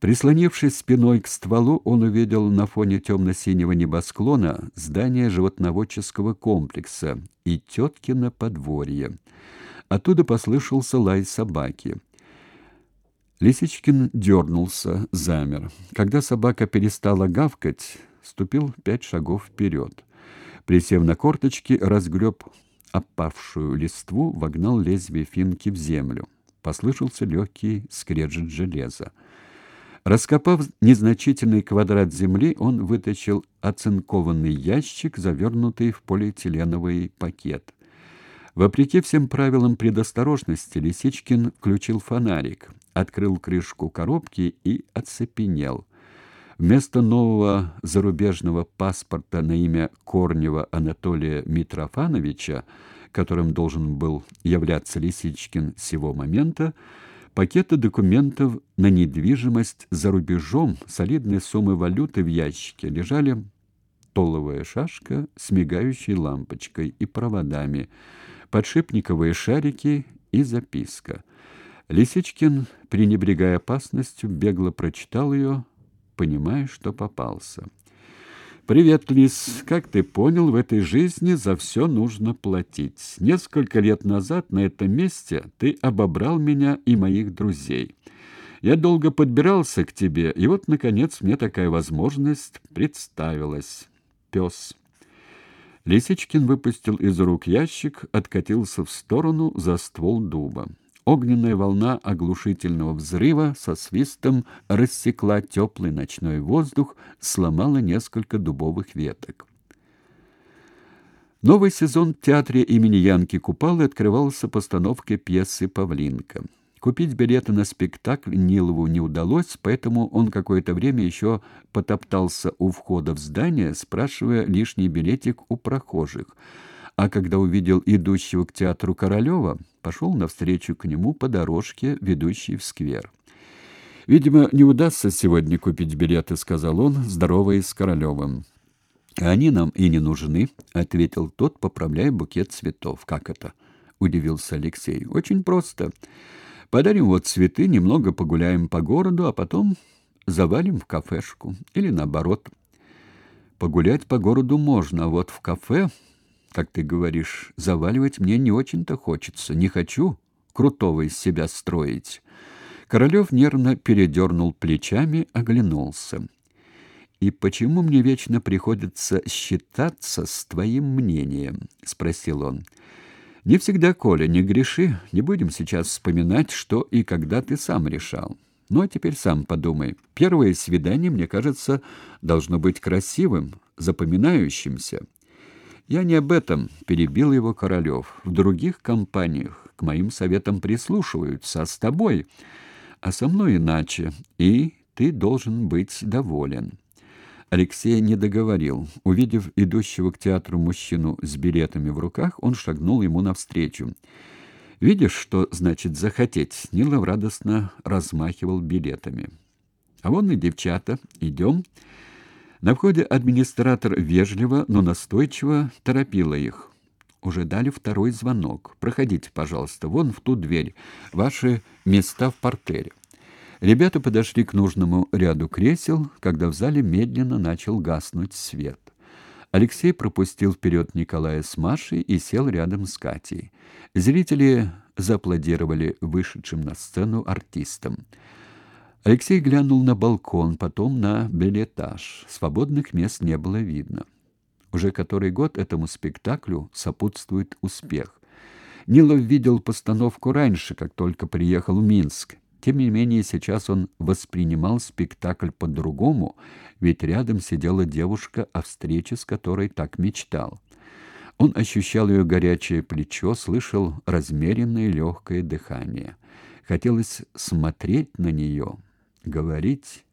Прислонившись спиной к стволу, он увидел на фоне темно-синего небосклона здание животноводческого комплекса и теткино подворье. Оттуда послышался лай собаки. Лисичкин дернулся, замер. Когда собака перестала гавкать, ступил пять шагов вперед. Присев на корточки, разгреб опавшую листву, вогнал лезвие финки в землю. Послышался легкий скрежет железа. Раскопав незначительный квадрат земли, он вытащил оцинкованный ящик, завернутый в полиэтиленовый пакет. Вопреки всем правилам предосторожности, Лисичкин включил фонарик, открыл крышку коробки и оцепенел. Вместо нового зарубежного паспорта на имя Корнева Анатолия Митрофановича, которым должен был являться Лисичкин с сего момента, Пакеты документов на недвижимость за рубежом, солидные суммы валюты в ящике лежали толовая шашка с мигающей лампочкой и проводами, подшипниковые шарики и записка. Лисичкин, пренебрегая опасностью, бегло прочитал ее, понимая, что попался. Привет, Лис. Как ты понял, в этой жизни за все нужно платить. Несколько лет назад на этом месте ты обобрал меня и моих друзей. Я долго подбирался к тебе, и вот наконец мне такая возможность представилась. Пес. Лисичкин выпустил из рук ящик, откатился в сторону за ствол дуба. Огненная волна оглушительного взрыва со свистом рассекла теплый ночной воздух, сломала несколько дубовых веток. Новый сезон в театре имени Янки Купалы открывался постановкой пьесы «Павлинка». Купить билеты на спектакль Нилову не удалось, поэтому он какое-то время еще потоптался у входа в здание, спрашивая лишний билетик у прохожих – а когда увидел идущего к театру Королева, пошел навстречу к нему по дорожке, ведущей в сквер. Видимо, не удастся сегодня купить билеты, сказал он, здороваясь с Королевым. Они нам и не нужны, ответил тот, поправляя букет цветов. Как это? удивился Алексей. Очень просто. Подарим вот цветы, немного погуляем по городу, а потом завалим в кафешку или наоборот. Погулять по городу можно, а вот в кафе как ты говоришь, заваливать мне не очень-то хочется. Не хочу крутого из себя строить. Королев нервно передернул плечами, оглянулся. И почему мне вечно приходится считаться с твоим мнением, спросил он. Не всегда, Коля, не греши. Не будем сейчас вспоминать, что и когда ты сам решал. Ну а теперь сам подумай. Первое свидание, мне кажется, должно быть красивым, запоминающимся. Я не об этом, перебил его Королев. В других компаниях к моим советам прислушиваются, а с тобой, а со мной иначе, и ты должен быть доволен. Алексей не договорил. Увидев идущего к театру мужчину с билетами в руках, он шагнул ему навстречу. Видишь, что значит захотеть? Нилов радостно размахивал билетами. А вон и девчата. Идем. На входе администратор вежливо, но настойчиво торопила их. Уже дали второй звонок. Проходите, пожалуйста, вон в ту дверь. Ваши места в портере. Ребята подошли к нужному ряду кресел, когда в зале медленно начал гаснуть свет. Алексей пропустил вперед Николая с Машей и сел рядом с Катей. Зрители зааплодировали вышедшим на сцену артистам. Алексей глянул на балкон, потом на билетаж. Свободных мест не было видно. Уже который год этому спектаклю сопутствует успех. Нилов видел постановку раньше, как только приехал в Минск. Тем не менее, сейчас он воспринимал спектакль по-другому, ведь рядом сидела девушка, о встрече с которой так мечтал. Он ощущал ее горячее плечо, слышал размеренное легкое дыхание. Хотелось смотреть на нее, говорить.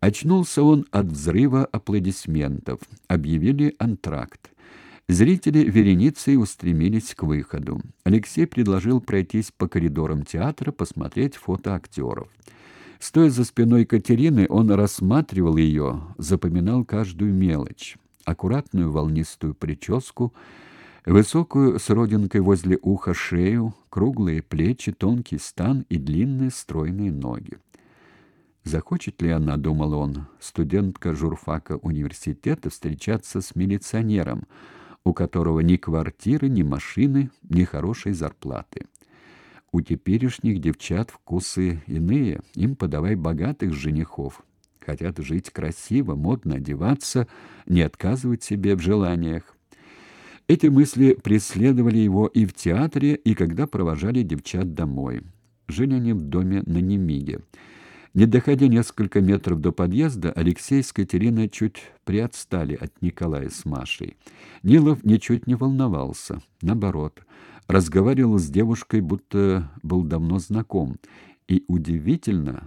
Очнулся он от взрыва аплодисментов. Объявили антракт. Зрители вереницей устремились к выходу. Алексей предложил пройтись по коридорам театра, посмотреть фото актеров. Стоя за спиной Катерины, он рассматривал ее, запоминал каждую мелочь. Аккуратную волнистую прическу, высокую с родинкой возле уха шею, круглые плечи, тонкий стан и длинные стройные ноги. Захочет ли она, думал он, студентка журфака университета встречаться с милиционером, у которого ни квартиры, ни машины, ни хорошей зарплаты. У теперешних девчат вкусы иные, им подавай богатых женихов. Хотят жить красиво, модно одеваться, не отказывать себе в желаниях. Эти мысли преследовали его и в театре, и когда провожали девчат домой. Жили они в доме на Немиге. Не доходя несколько метров до подъезда, Алексей с Катериной чуть приотстали от Николая с Машей. Нилов ничуть не волновался, наоборот, разговаривал с девушкой, будто был давно знаком, и удивительно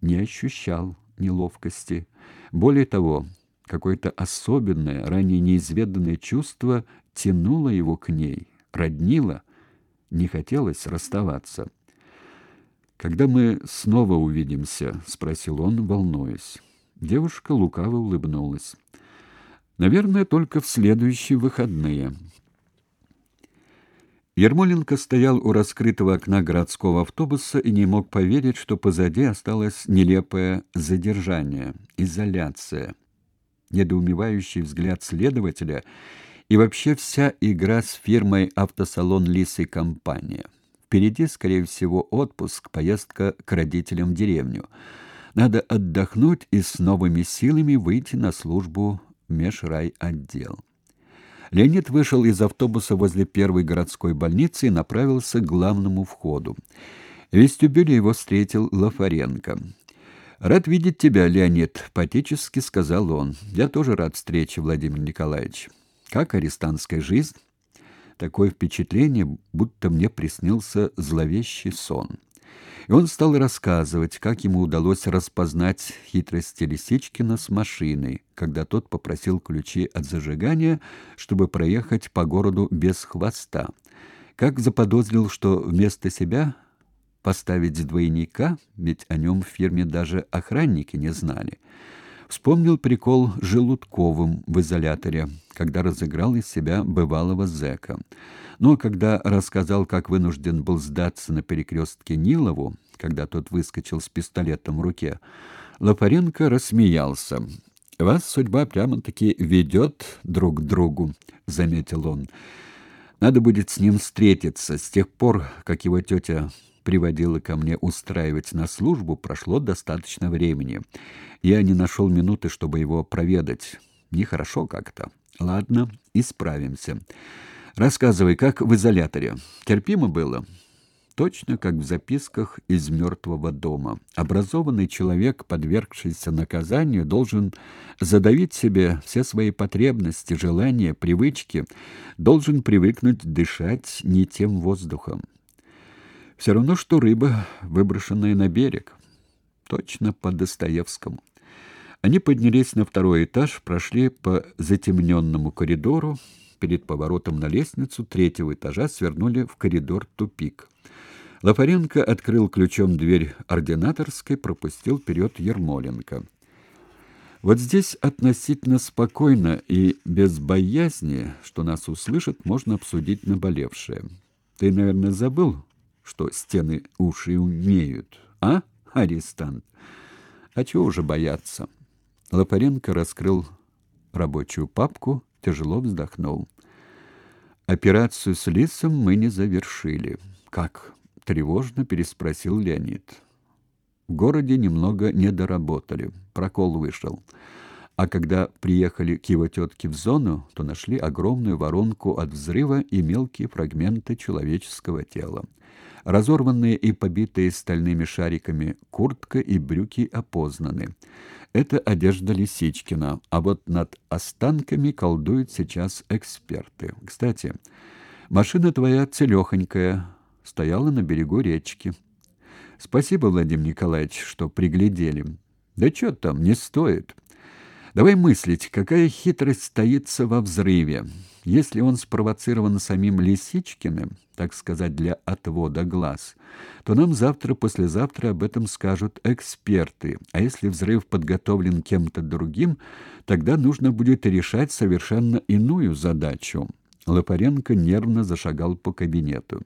не ощущал неловкости. Более того, какое-то особенное, ранее неизведанное чувство тянуло его к ней, роднило, не хотелось расставаться. Когда мы снова увидимся, спросил он, волнуясь. Девушка лукаво улыбнулась. Наверное, только в следующие выходные. Ермоленко стоял у раскрытого окна городского автобуса и не мог поверить, что позади осталось нелепое задержание, изоляция. Недоумевающий взгляд следователя и вообще вся игра с фирмой «Автосалон Лис и компания». Впереди, скорее всего, отпуск, поездка к родителям в деревню. Надо отдохнуть и с новыми силами выйти на службу в межрайотдел. Леонид вышел из автобуса возле первой городской больницы и направился к главному входу. В вестибюле его встретил Лафаренко. «Рад видеть тебя, Леонид», — патически сказал он. «Я тоже рад встрече, Владимир Николаевич. Как арестантская жизнь?» Такое впечатление, будто мне приснился зловещий сон. И он стал рассказывать, как ему удалось распознать хитрости Лисичкина с машиной, когда тот попросил ключи от зажигания, чтобы проехать по городу без хвоста. Как заподозрил, что вместо себя поставить двойника, ведь о нем в фирме даже охранники не знали. Вспомнил прикол Желудковым в изоляторе, когда разыграл из себя бывалого зэка. Но когда рассказал, как вынужден был сдаться на перекрестке Нилову, когда тот выскочил с пистолетом в руке, Лопаренко рассмеялся. «Вас судьба прямо-таки ведет друг к другу», — заметил он. «Надо будет с ним встретиться. С тех пор, как его тетя приводила ко мне устраивать на службу, прошло достаточно времени. Я не нашел минуты, чтобы его проведать. Нехорошо как-то. Ладно, исправимся. Рассказывай, как в изоляторе. Терпимо было? Точно как в записках из мертвого дома. Образованный человек, подвергшийся наказанию, должен задавить себе все свои потребности, желания, привычки, должен привыкнуть дышать не тем воздухом. Все равно, что рыба, выброшенная на берег. Точно по Достоевскому. Они поднялись на второй этаж, прошли по затемненному коридору, перед поворотом на лестницу третьего этажа свернули в коридор-тупик. Лафаренко открыл ключом дверь ординаторской, пропустил вперед Ермоленко. Вот здесь относительно спокойно и без боязни, что нас услышат, можно обсудить наболевшее. Ты, наверное, забыл, что стены уши умеют, а, арестант? А чего уже бояться? Лопаренко раскрыл рабочую папку, тяжело вздохнул. Операцию с лицом мы не завершили. Как? тревожно переспросил Леонид. В городе немного не доработали. Прокол вышел. А когда приехали к его тетке в зону, то нашли огромную воронку от взрыва и мелкие фрагменты человеческого тела. Разорванные и побитые стальными шариками куртка и брюки опознаны. Это одежда Лисичкина, а вот над останками колдуют сейчас эксперты. Кстати, машина твоя целехонькая, стояла на берегу речки. Спасибо, Владимир Николаевич, что приглядели. Да что там, не стоит. Давай мыслить, какая хитрость таится во взрыве. Если он спровоцирован самим Лисичкиным, так сказать, для отвода глаз, то нам завтра-послезавтра об этом скажут эксперты. А если взрыв подготовлен кем-то другим, тогда нужно будет решать совершенно иную задачу. Лопаренко нервно зашагал по кабинету.